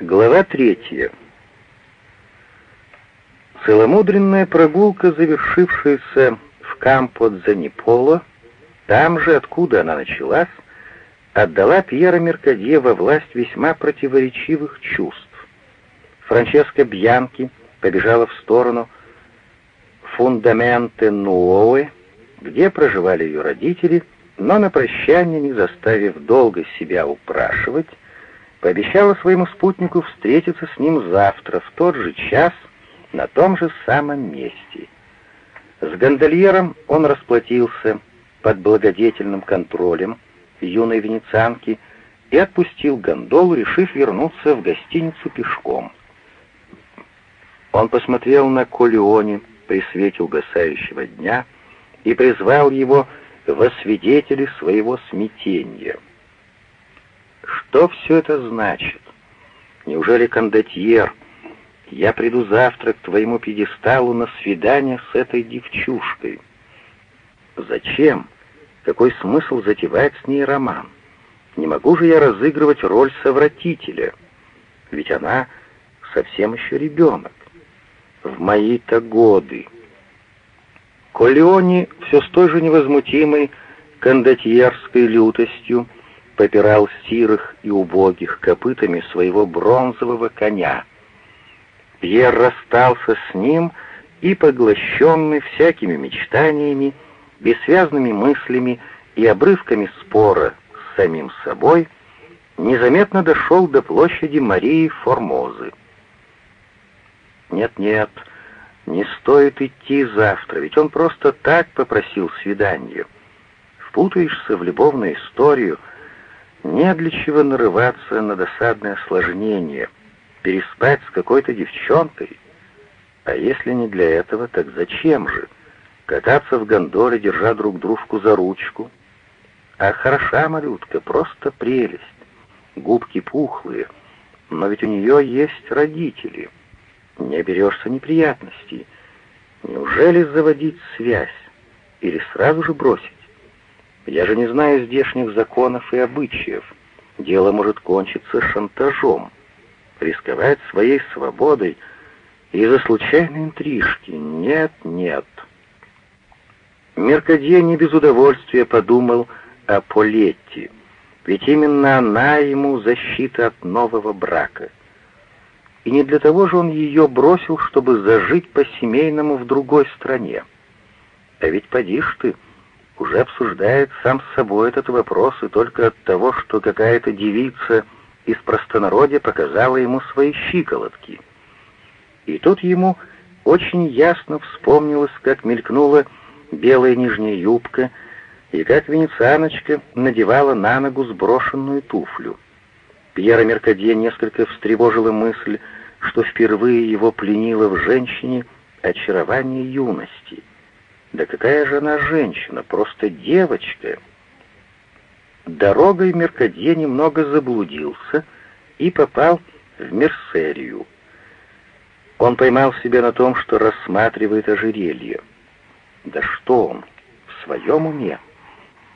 Глава третья. Целомудренная прогулка, завершившаяся в Кампо-Дзаниполо, там же, откуда она началась, отдала Пьера Меркадье во власть весьма противоречивых чувств. Франческа Бьянки побежала в сторону Фундаменте Нуоэ, где проживали ее родители, но на прощание, не заставив долго себя упрашивать, пообещала своему спутнику встретиться с ним завтра в тот же час на том же самом месте. С гондольером он расплатился под благодетельным контролем юной венецианки и отпустил гондолу, решив вернуться в гостиницу пешком. Он посмотрел на Колеоне при свете угасающего дня и призвал его во свидетели своего смятения — что все это значит? Неужели кондотьер? Я приду завтра к твоему пьедесталу на свидание с этой девчушкой. Зачем? Какой смысл затевать с ней роман? Не могу же я разыгрывать роль совратителя, ведь она совсем еще ребенок. В мои-то годы. Колеони все с той же невозмутимой кондотьерской лютостью попирал сирых и убогих копытами своего бронзового коня. Пьер расстался с ним и, поглощенный всякими мечтаниями, бессвязными мыслями и обрывками спора с самим собой, незаметно дошел до площади Марии Формозы. «Нет-нет, не стоит идти завтра, ведь он просто так попросил свидания. Впутаешься в любовную историю — не для чего нарываться на досадное осложнение, переспать с какой-то девчонкой. А если не для этого, так зачем же? Кататься в гондоле, держа друг дружку за ручку. А хороша малютка, просто прелесть. Губки пухлые, но ведь у нее есть родители. Не оберешься неприятностей. Неужели заводить связь? Или сразу же бросить? Я же не знаю здешних законов и обычаев. Дело может кончиться шантажом. Рисковать своей свободой из-за случайной интрижки. Нет, нет. Меркадье не без удовольствия подумал о Полетти, ведь именно она ему защита от нового брака. И не для того же он ее бросил, чтобы зажить по-семейному в другой стране. А ведь поди ж ты, уже обсуждает сам с собой этот вопрос и только от того, что какая-то девица из простонародья показала ему свои щиколотки. И тут ему очень ясно вспомнилось, как мелькнула белая нижняя юбка и как венецианочка надевала на ногу сброшенную туфлю. Пьера Меркадье несколько встревожила мысль, что впервые его пленило в женщине очарование юности — да какая же она женщина, просто девочка. Дорогой Меркадье немного заблудился и попал в Мерсерию. Он поймал себя на том, что рассматривает ожерелье. Да что он, в своем уме?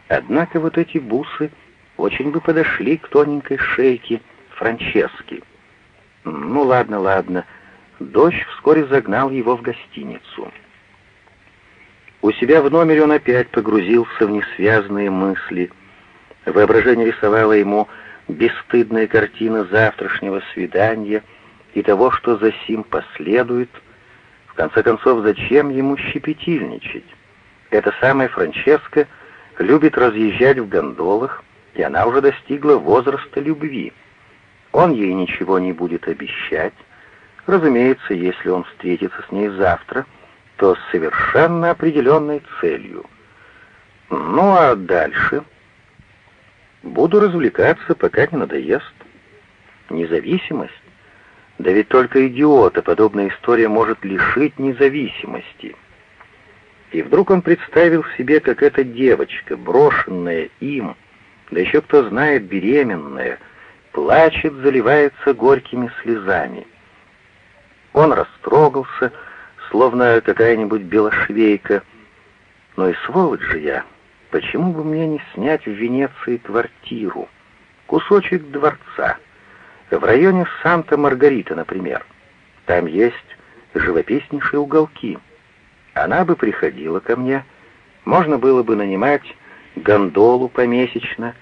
Однако вот эти бусы очень бы подошли к тоненькой шейке Франчески. Ну ладно, ладно. Дождь вскоре загнал его в гостиницу. У себя в номере он опять погрузился в несвязные мысли. Воображение рисовало ему бесстыдная картина завтрашнего свидания и того, что за сим последует. В конце концов, зачем ему щепетильничать? Эта самая Франческа любит разъезжать в гондолах, и она уже достигла возраста любви. Он ей ничего не будет обещать. Разумеется, если он встретится с ней завтра — то с совершенно определенной целью. Ну а дальше? Буду развлекаться, пока не надоест. Независимость? Да ведь только идиота подобная история может лишить независимости. И вдруг он представил себе, как эта девочка, брошенная им, да еще кто знает, беременная, плачет, заливается горькими слезами. Он растрогался, словно какая-нибудь белошвейка. Но и сволочь же я. Почему бы мне не снять в Венеции квартиру? Кусочек дворца. В районе Санта-Маргарита, например. Там есть живописнейшие уголки. Она бы приходила ко мне, можно было бы нанимать гондолу помесячно.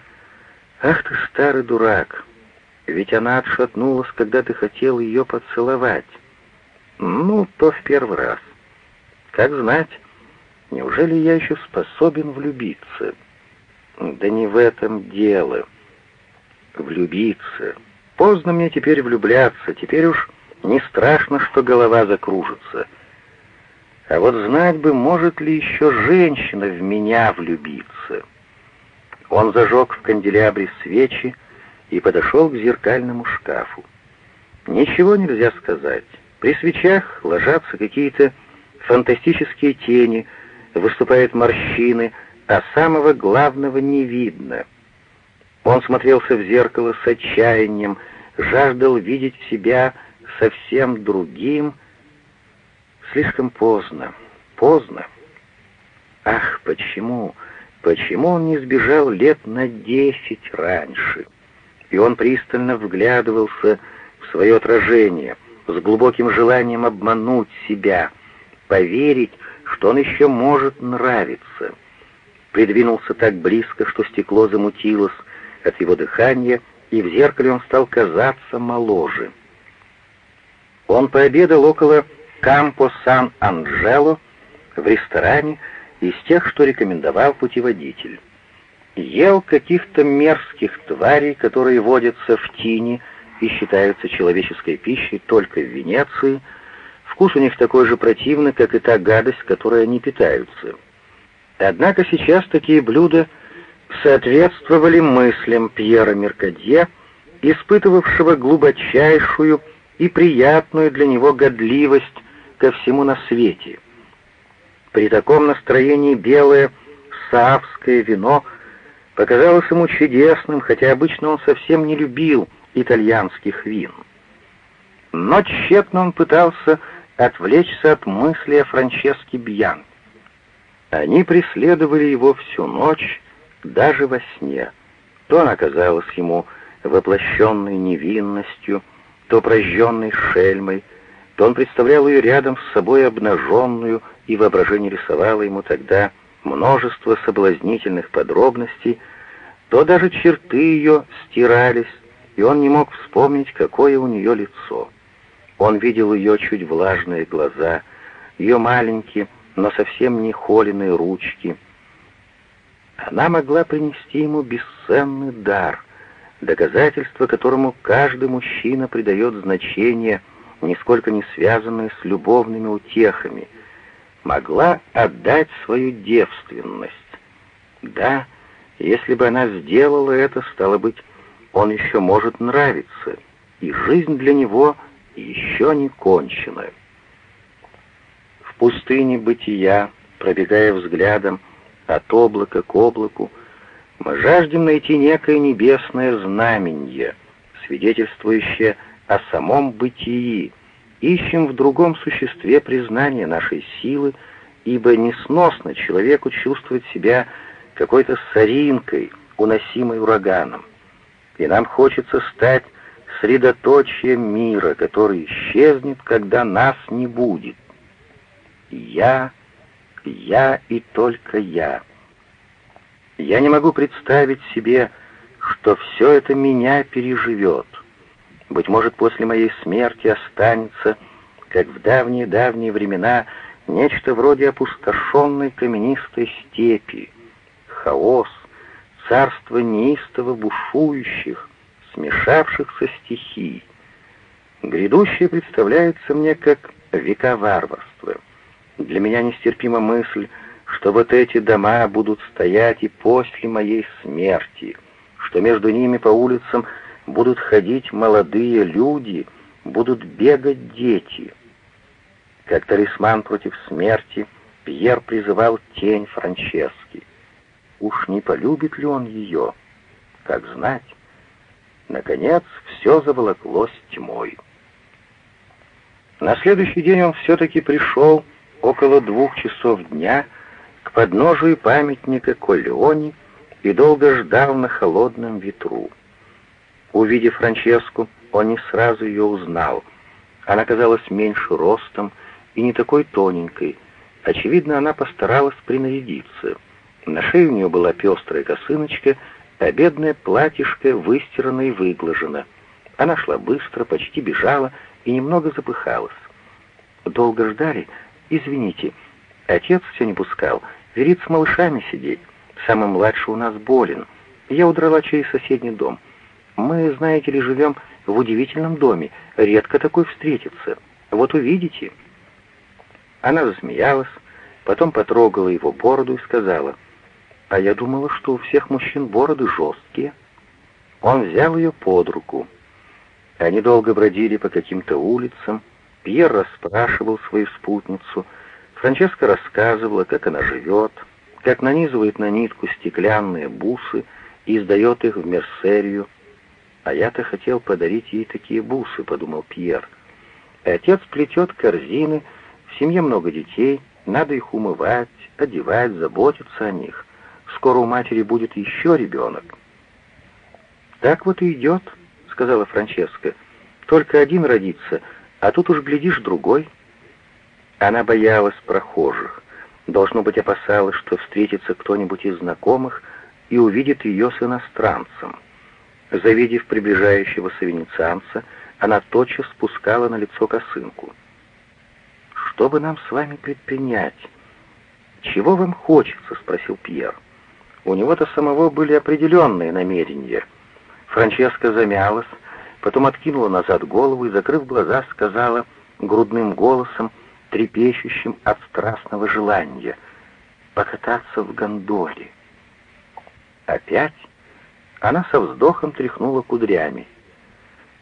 Ах ты, старый дурак, ведь она отшатнулась, когда ты хотел ее поцеловать. Ну, то в первый раз. Как знать, неужели я еще способен влюбиться? Да не в этом дело. Влюбиться. Поздно мне теперь влюбляться, теперь уж не страшно, что голова закружится. А вот знать бы, может ли еще женщина в меня влюбиться. Он зажег в канделябре свечи и подошел к зеркальному шкафу. Ничего нельзя сказать. При свечах ложатся какие-то фантастические тени, выступают морщины, а самого главного не видно. Он смотрелся в зеркало с отчаянием, жаждал видеть себя совсем другим. Слишком поздно, поздно. Ах, почему, почему он не сбежал лет на десять раньше? И он пристально вглядывался в свое отражение, с глубоким желанием обмануть себя, поверить, что он еще может нравиться. Придвинулся так близко, что стекло замутилось от его дыхания, и в зеркале он стал казаться моложе. Он пообедал около Кампо Сан-Анджело в ресторане из тех, что рекомендовал путеводитель. Ел каких-то мерзких тварей, которые водятся в тине и считаются человеческой пищей только в Венеции. Вкус у них такой же противный, как и та гадость, которой они питаются. Однако сейчас такие блюда соответствовали мыслям Пьера Меркадье, испытывавшего глубочайшую и приятную для него годливость ко всему на свете. При таком настроении белое саавское вино показалось ему чудесным, хотя обычно он совсем не любил итальянских вин. Но тщетно он пытался отвлечься от мысли о Франческе Бьян. Они преследовали его всю ночь, даже во сне. То она казалась ему воплощенной невинностью, то прожженной шельмой, то он представлял ее рядом с собой обнаженную, и воображение рисовало ему тогда множество соблазнительных подробностей, то даже черты ее стирались, и он не мог вспомнить, какое у нее лицо. Он видел ее чуть влажные глаза, ее маленькие, но совсем не холеные ручки. Она могла принести ему бесценный дар, доказательство которому каждый мужчина придает значение, нисколько не связанное с любовными утехами, могла отдать свою девственность. Да, если бы она сделала это, стало быть, он еще может нравиться, и жизнь для него еще не кончена. В пустыне бытия, пробегая взглядом от облака к облаку, мы жаждем найти некое небесное знамение, свидетельствующее о самом бытии, ищем в другом существе признание нашей силы, ибо несносно человеку чувствовать себя какой-то соринкой, уносимой ураганом. И нам хочется стать средоточием мира, который исчезнет, когда нас не будет. Я, я и только я. Я не могу представить себе, что все это меня переживет. Быть может, после моей смерти останется, как в давние-давние времена, нечто вроде опустошенной каменистой степи, хаос, царство неистово бушующих, смешавшихся стихий. Грядущее представляется мне как века варварства. Для меня нестерпима мысль, что вот эти дома будут стоять и после моей смерти, что между ними по улицам будут ходить молодые люди, будут бегать дети. Как талисман против смерти Пьер призывал тень Франчески. Уж не полюбит ли он ее? Как знать. Наконец, все заволоклось тьмой. На следующий день он все-таки пришел около двух часов дня к подножию памятника Колеони и долго ждал на холодном ветру. Увидев Франческу, он не сразу ее узнал. Она казалась меньше ростом и не такой тоненькой. Очевидно, она постаралась принарядиться. На шее у нее была пестрая косыночка, а бедное платьишко выстирано и выглажено. Она шла быстро, почти бежала и немного запыхалась. «Долго ждали? Извините, отец все не пускал, верит с малышами сидеть. Самый младший у нас болен. Я удрала через соседний дом. Мы, знаете ли, живем в удивительном доме, редко такой встретится. Вот увидите». Она засмеялась, потом потрогала его бороду и сказала, «А я думала, что у всех мужчин бороды жесткие». Он взял ее под руку. Они долго бродили по каким-то улицам, Пьер расспрашивал свою спутницу, Франческа рассказывала, как она живет, как нанизывает на нитку стеклянные бусы и издает их в мерсерию. «А я-то хотел подарить ей такие бусы», — подумал Пьер. Отец плетет корзины, в семье много детей, надо их умывать, одевать, заботиться о них. Скоро у матери будет еще ребенок. «Так вот и идет», — сказала Франческа. «Только один родится, а тут уж, глядишь, другой». Она боялась прохожих. Должно быть, опасалась, что встретится кто-нибудь из знакомых и увидит ее с иностранцем. Завидев приближающегося венецианца, она тотчас спускала на лицо косынку. «Что бы нам с вами предпринять?» «Чего вам хочется?» — спросил Пьер. У него-то самого были определенные намерения. Франческа замялась, потом откинула назад голову и, закрыв глаза, сказала грудным голосом, трепещущим от страстного желания, покататься в гондоле. Опять она со вздохом тряхнула кудрями.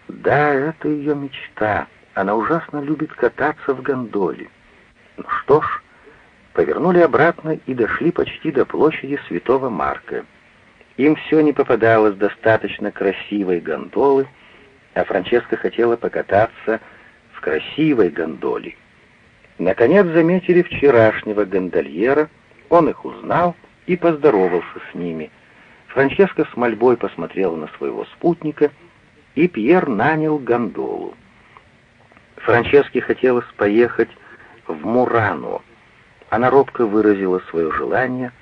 Да, это ее мечта. Она ужасно любит кататься в гондоле. Ну что ж, повернули обратно и дошли почти до площади Святого Марка. Им все не попадалось достаточно красивой гондолы, а Франческа хотела покататься в красивой гондоле. Наконец заметили вчерашнего гондольера, он их узнал и поздоровался с ними. Франческа с мольбой посмотрела на своего спутника, и Пьер нанял гондолу. Франческе хотелось поехать в Мурано, она робко выразила свое желание.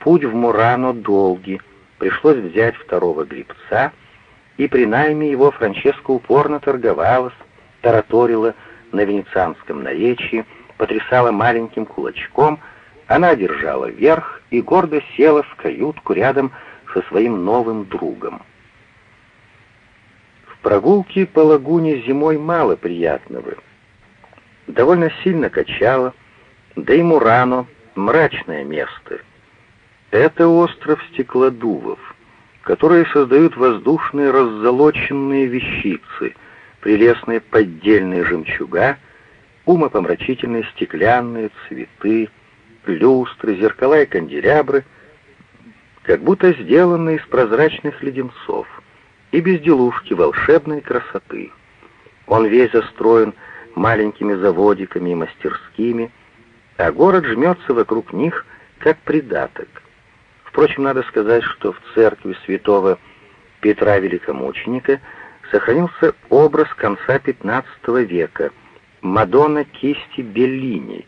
Путь в Мурано долгий, пришлось взять второго грибца, и при найме его Франческа упорно торговалась, тараторила на венецианском наречии, потрясала маленьким кулачком, она держала верх и гордо села в каютку рядом со своим новым другом. В прогулке по лагуне зимой мало приятного. Довольно сильно качало, да и Мурано — мрачное место. Это остров стеклодувов, которые создают воздушные раззолоченные вещицы, прелестные поддельные жемчуга, умопомрачительные стеклянные цветы, люстры, зеркала и канделябры, как будто сделанные из прозрачных леденцов, и безделушки волшебной красоты. Он весь застроен маленькими заводиками и мастерскими, а город жмется вокруг них, как придаток. Впрочем, надо сказать, что в церкви святого Петра Великомученика сохранился образ конца XV века Мадонна кисти Беллини.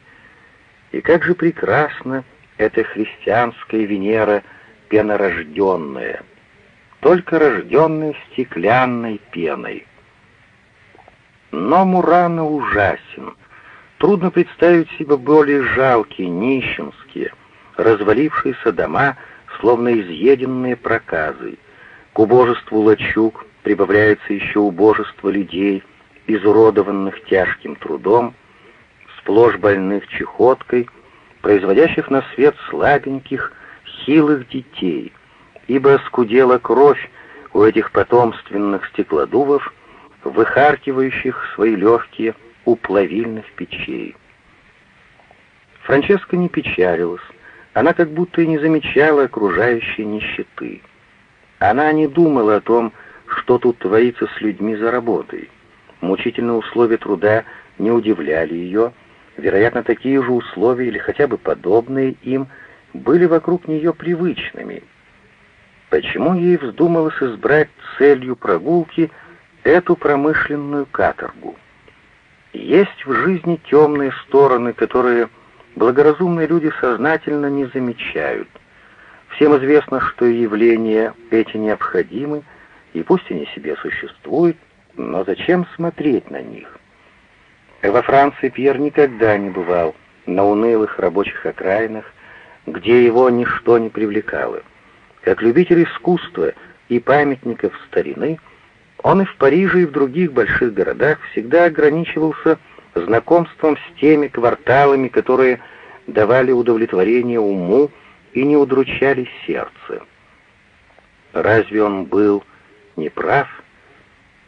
И как же прекрасна эта христианская Венера пенорожденная, только рожденная стеклянной пеной. Но Мурана ужасен — Трудно представить себе более жалкие, нищенские, развалившиеся дома, словно изъеденные проказой. К убожеству лачуг прибавляется еще убожество людей, изуродованных тяжким трудом, сплошь больных чехоткой, производящих на свет слабеньких, хилых детей, ибо скудела кровь у этих потомственных стеклодувов, выхаркивающих свои легкие, у плавильных печей. Франческа не печалилась, она как будто и не замечала окружающей нищеты. Она не думала о том, что тут творится с людьми за работой. Мучительные условия труда не удивляли ее, вероятно, такие же условия или хотя бы подобные им были вокруг нее привычными. почему ей вздумалось избрать целью прогулки эту промышленную каторгу. Есть в жизни темные стороны, которые благоразумные люди сознательно не замечают. Всем известно, что явления эти необходимы, и пусть они себе существуют, но зачем смотреть на них? Во Франции Пьер никогда не бывал на унылых рабочих окраинах, где его ничто не привлекало. Как любитель искусства и памятников старины, он и в Париже, и в других больших городах всегда ограничивался знакомством с теми кварталами, которые давали удовлетворение уму и не удручали сердце. Разве он был неправ?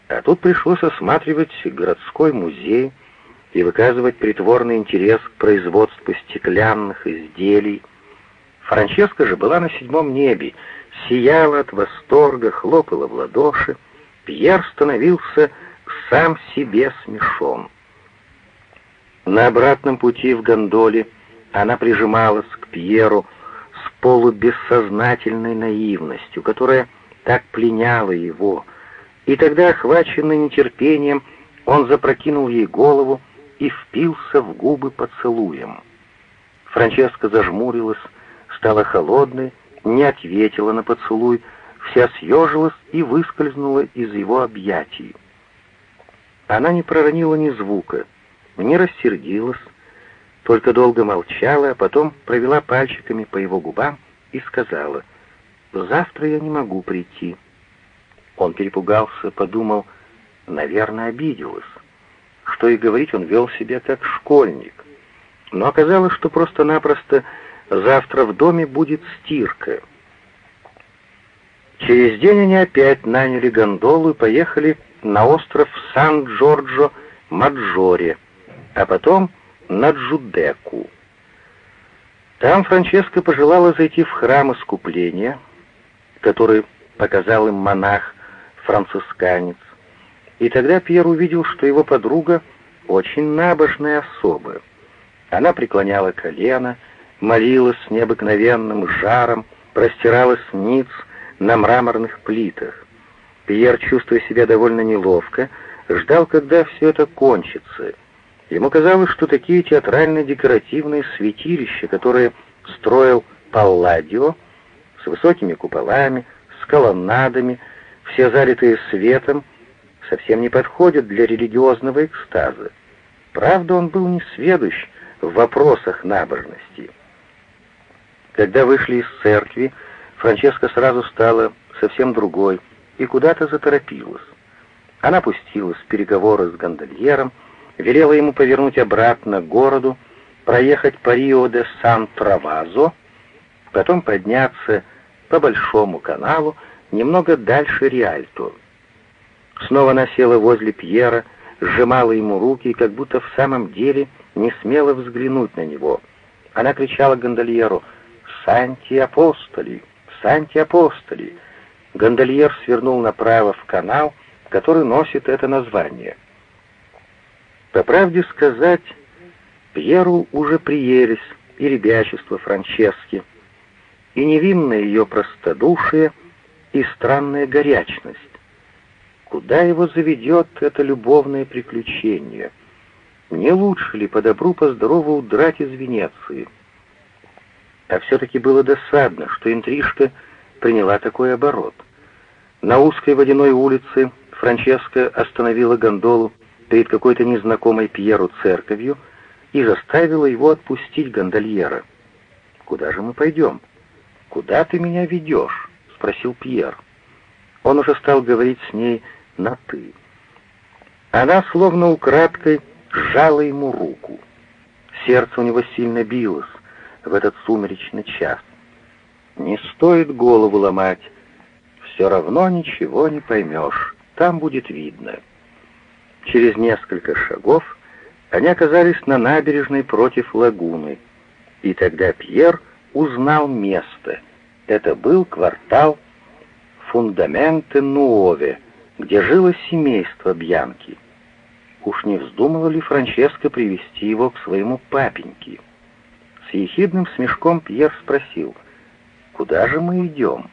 А тут пришлось осматривать городской музей и выказывать притворный интерес к производству стеклянных изделий. Франческа же была на седьмом небе, сияла от восторга, хлопала в ладоши. Пьер становился сам себе смешон. На обратном пути в гондоле она прижималась к Пьеру с полубессознательной наивностью, которая так пленяла его, и тогда, охваченный нетерпением, он запрокинул ей голову и впился в губы поцелуем. Франческа зажмурилась, стала холодной, не ответила на поцелуй, вся съежилась и выскользнула из его объятий. Она не проронила ни звука, не рассердилась, только долго молчала, а потом провела пальчиками по его губам и сказала, «Завтра я не могу прийти». Он перепугался, подумал, наверное, обиделась. Что и говорить, он вел себя как школьник. Но оказалось, что просто-напросто завтра в доме будет стирка. Через день они опять наняли гондолу и поехали на остров Сан-Джорджо-Маджоре, а потом на Джудеку. Там Франческа пожелала зайти в храм искупления, который показал им монах францисканец. И тогда Пьер увидел, что его подруга очень набожная особа. Она преклоняла колено, молилась с необыкновенным жаром, простиралась ниц на мраморных плитах. Пьер, чувствуя себя довольно неловко, ждал, когда все это кончится. Ему казалось, что такие театрально-декоративные святилища, которые строил Палладио, с высокими куполами, с колоннадами, все залитые светом, совсем не подходят для религиозного экстаза. Правда, он был не сведущ в вопросах набожности. Когда вышли из церкви, Франческа сразу стала совсем другой и куда-то заторопилась. Она пустилась в переговоры с гондольером, велела ему повернуть обратно к городу, проехать по Рио де Сан-Травазо, потом подняться по Большому каналу немного дальше Риальто. Снова она села возле Пьера, сжимала ему руки и как будто в самом деле не смела взглянуть на него. Она кричала гондольеру «Санти Апостоли! Санти Апостоли!» Гондольер свернул направо в канал, который носит это название. По правде сказать, Пьеру уже приелись и ребячество Франчески, и невинное ее простодушие, и странная горячность. Куда его заведет это любовное приключение? Не лучше ли по добру, по здорову удрать из Венеции? А все-таки было досадно, что интрижка приняла такой оборот. На узкой водяной улице Франческа остановила гондолу перед какой-то незнакомой Пьеру церковью и заставила его отпустить гондольера. «Куда же мы пойдем?» «Куда ты меня ведешь?» — спросил Пьер. Он уже стал говорить с ней на «ты». Она словно украдкой сжала ему руку. Сердце у него сильно билось в этот сумеречный час. Не стоит голову ломать, все равно ничего не поймешь, там будет видно. Через несколько шагов они оказались на набережной против лагуны, и тогда Пьер узнал место. Это был квартал Фундаменте Нуове, где жило семейство Бьянки. Уж не вздумала ли Франческа привести его к своему папеньке? С ехидным смешком Пьер спросил, «Куда же мы идем?»